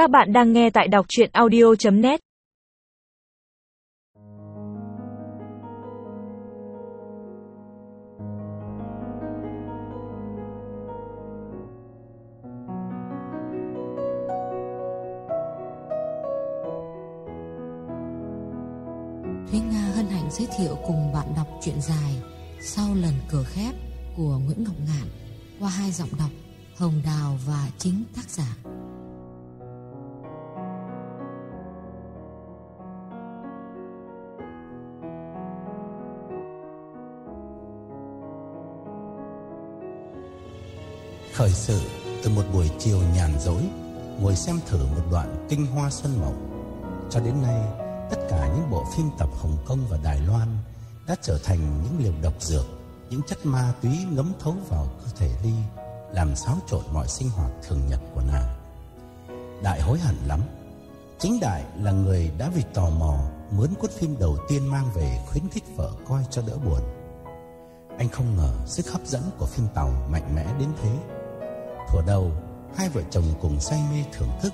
Các bạn đang nghe tại đọc chuyện audio.net Thúy Nga hân hạnh giới thiệu cùng bạn đọc truyện dài Sau lần cửa khép của Nguyễn Ngọc Ngạn qua hai giọng đọc Hồng Đào và chính tác giả. Khởi sự từ một buổi chiều nhàn rỗi, Ngồi xem thử một đoạn kinh hoa xuân mộng Cho đến nay, Tất cả những bộ phim tập Hồng Kông và Đài Loan Đã trở thành những liều độc dược, Những chất ma túy ngấm thấu vào cơ thể Ly, Làm xáo trộn mọi sinh hoạt thường nhật của nàng. Đại hối hận lắm. Chính Đại là người đã vì tò mò Mướn cốt phim đầu tiên mang về khuyến khích vợ coi cho đỡ buồn. Anh không ngờ sức hấp dẫn của phim tàu mạnh mẽ đến thế. Thuở đầu, hai vợ chồng cùng say mê thưởng thức,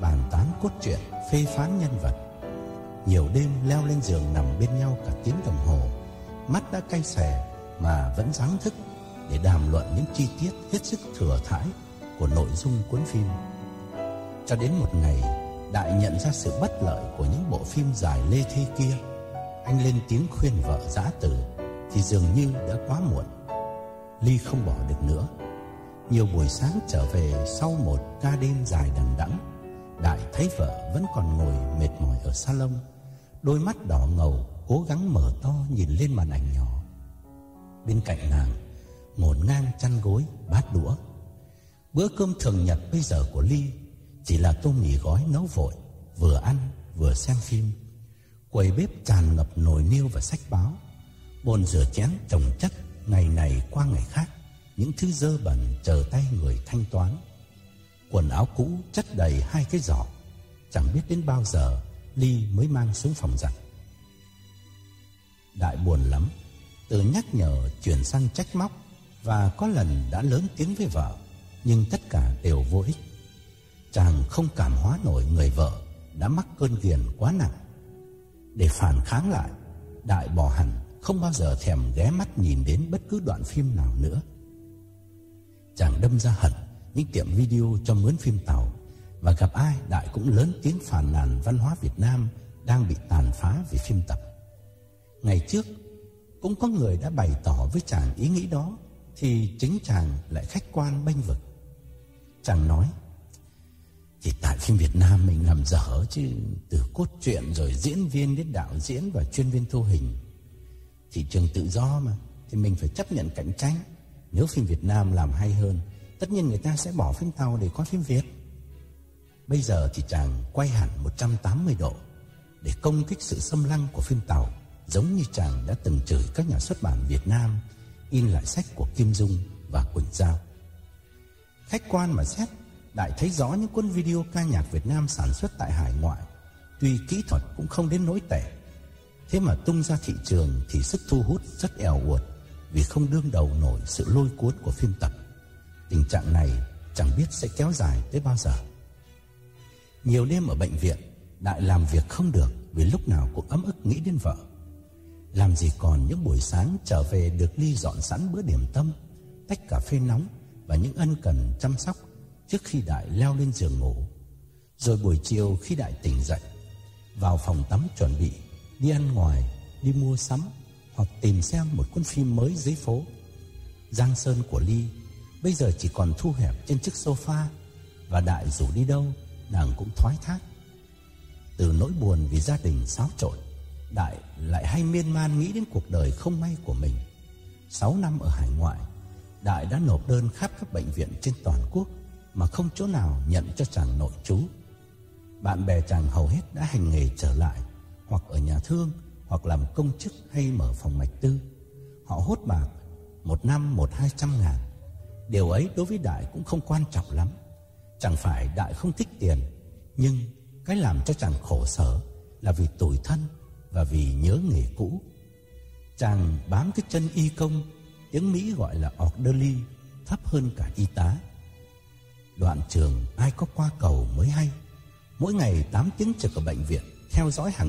bàn tán cốt truyện, phê phán nhân vật. Nhiều đêm leo lên giường nằm bên nhau cả tiếng đồng hồ, mắt đã cay xè mà vẫn dáng thức để đàm luận những chi tiết hết sức thừa thãi của nội dung cuốn phim. Cho đến một ngày, Đại nhận ra sự bất lợi của những bộ phim dài lê thê kia. Anh lên tiếng khuyên vợ giã từ thì dường như đã quá muộn. Ly không bỏ được nữa nhiều buổi sáng trở về sau một ca đêm dài đằng đẵng, Đại thấy vợ vẫn còn ngồi mệt mỏi ở salon, đôi mắt đỏ ngầu cố gắng mở to nhìn lên màn ảnh nhỏ. Bên cạnh nàng, ngổn ngang chăn gối, bát đũa. Bữa cơm thường nhật bây giờ của Ly chỉ là tô mì gói nấu vội, vừa ăn vừa xem phim. Quầy bếp tràn ngập nồi niêu và sách báo, bồn rửa chén chồng chất ngày này qua ngày khác những thứ dơ bẩn chờ tay người thanh toán. Quần áo cũ chất đầy hai cái giỏ, chẳng biết đến bao giờ Ly mới mang xuống phòng giặt. Đại buồn lắm, từ nhắc nhở chuyển sang trách móc và có lần đã lớn tiếng với vợ, nhưng tất cả đều vô ích. Chàng không cảm hóa nổi người vợ đã mắc cơn ghiền quá nặng. Để phản kháng lại, Đại bỏ hẳn không bao giờ thèm ghé mắt nhìn đến bất cứ đoạn phim nào nữa. Chàng đâm ra hận những tiệm video cho mướn phim tàu và gặp ai Đại cũng lớn tiếng phản nàn văn hóa Việt Nam đang bị tàn phá vì phim tập. Ngày trước, cũng có người đã bày tỏ với chàng ý nghĩ đó, thì chính chàng lại khách quan bênh vực. Chàng nói, thì tại phim Việt Nam mình làm dở chứ, từ cốt truyện rồi diễn viên đến đạo diễn và chuyên viên thu hình. Thị trường tự do mà, thì mình phải chấp nhận cạnh tranh. Nếu phim Việt Nam làm hay hơn, Tất nhiên người ta sẽ bỏ phim Tàu để có phim Việt. Bây giờ thì chàng quay hẳn 180 độ Để công kích sự xâm lăng của phim Tàu, Giống như chàng đã từng chửi các nhà xuất bản Việt Nam In lại sách của Kim Dung và Quỳnh Giao. Khách quan mà xét, Đại thấy rõ những cuốn video ca nhạc Việt Nam sản xuất tại hải ngoại, Tuy kỹ thuật cũng không đến nỗi tệ. Thế mà tung ra thị trường thì sức thu hút rất eo uột vì không đương đầu nổi sự lôi cuốn của phim tập. Tình trạng này chẳng biết sẽ kéo dài tới bao giờ. Nhiều đêm ở bệnh viện, Đại làm việc không được vì lúc nào cũng ấm ức nghĩ đến vợ. Làm gì còn những buổi sáng trở về được Ly dọn sẵn bữa điểm tâm, tách cà phê nóng và những ân cần chăm sóc trước khi Đại leo lên giường ngủ. Rồi buổi chiều khi Đại tỉnh dậy, vào phòng tắm chuẩn bị, đi ăn ngoài, đi mua sắm hoặc tìm xem một cuốn phim mới dưới phố. Giang Sơn của Ly bây giờ chỉ còn thu hẹp trên chiếc sofa và đại rủ đi đâu nàng cũng thoái thác. Từ nỗi buồn vì gia đình xáo trộn, đại lại hay miên man nghĩ đến cuộc đời không may của mình. Sáu năm ở hải ngoại, đại đã nộp đơn khắp các bệnh viện trên toàn quốc mà không chỗ nào nhận cho chàng nội trú. Bạn bè chàng hầu hết đã hành nghề trở lại hoặc ở nhà thương hoặc làm công chức hay mở phòng mạch tư. Họ hốt bạc một năm một hai trăm ngàn. Điều ấy đối với Đại cũng không quan trọng lắm. Chẳng phải Đại không thích tiền, nhưng cái làm cho chàng khổ sở là vì tủi thân và vì nhớ nghề cũ. Chàng bám cái chân y công, tiếng Mỹ gọi là orderly, thấp hơn cả y tá. Đoạn trường ai có qua cầu mới hay, mỗi ngày 8 tiếng trực ở bệnh viện, theo dõi hàng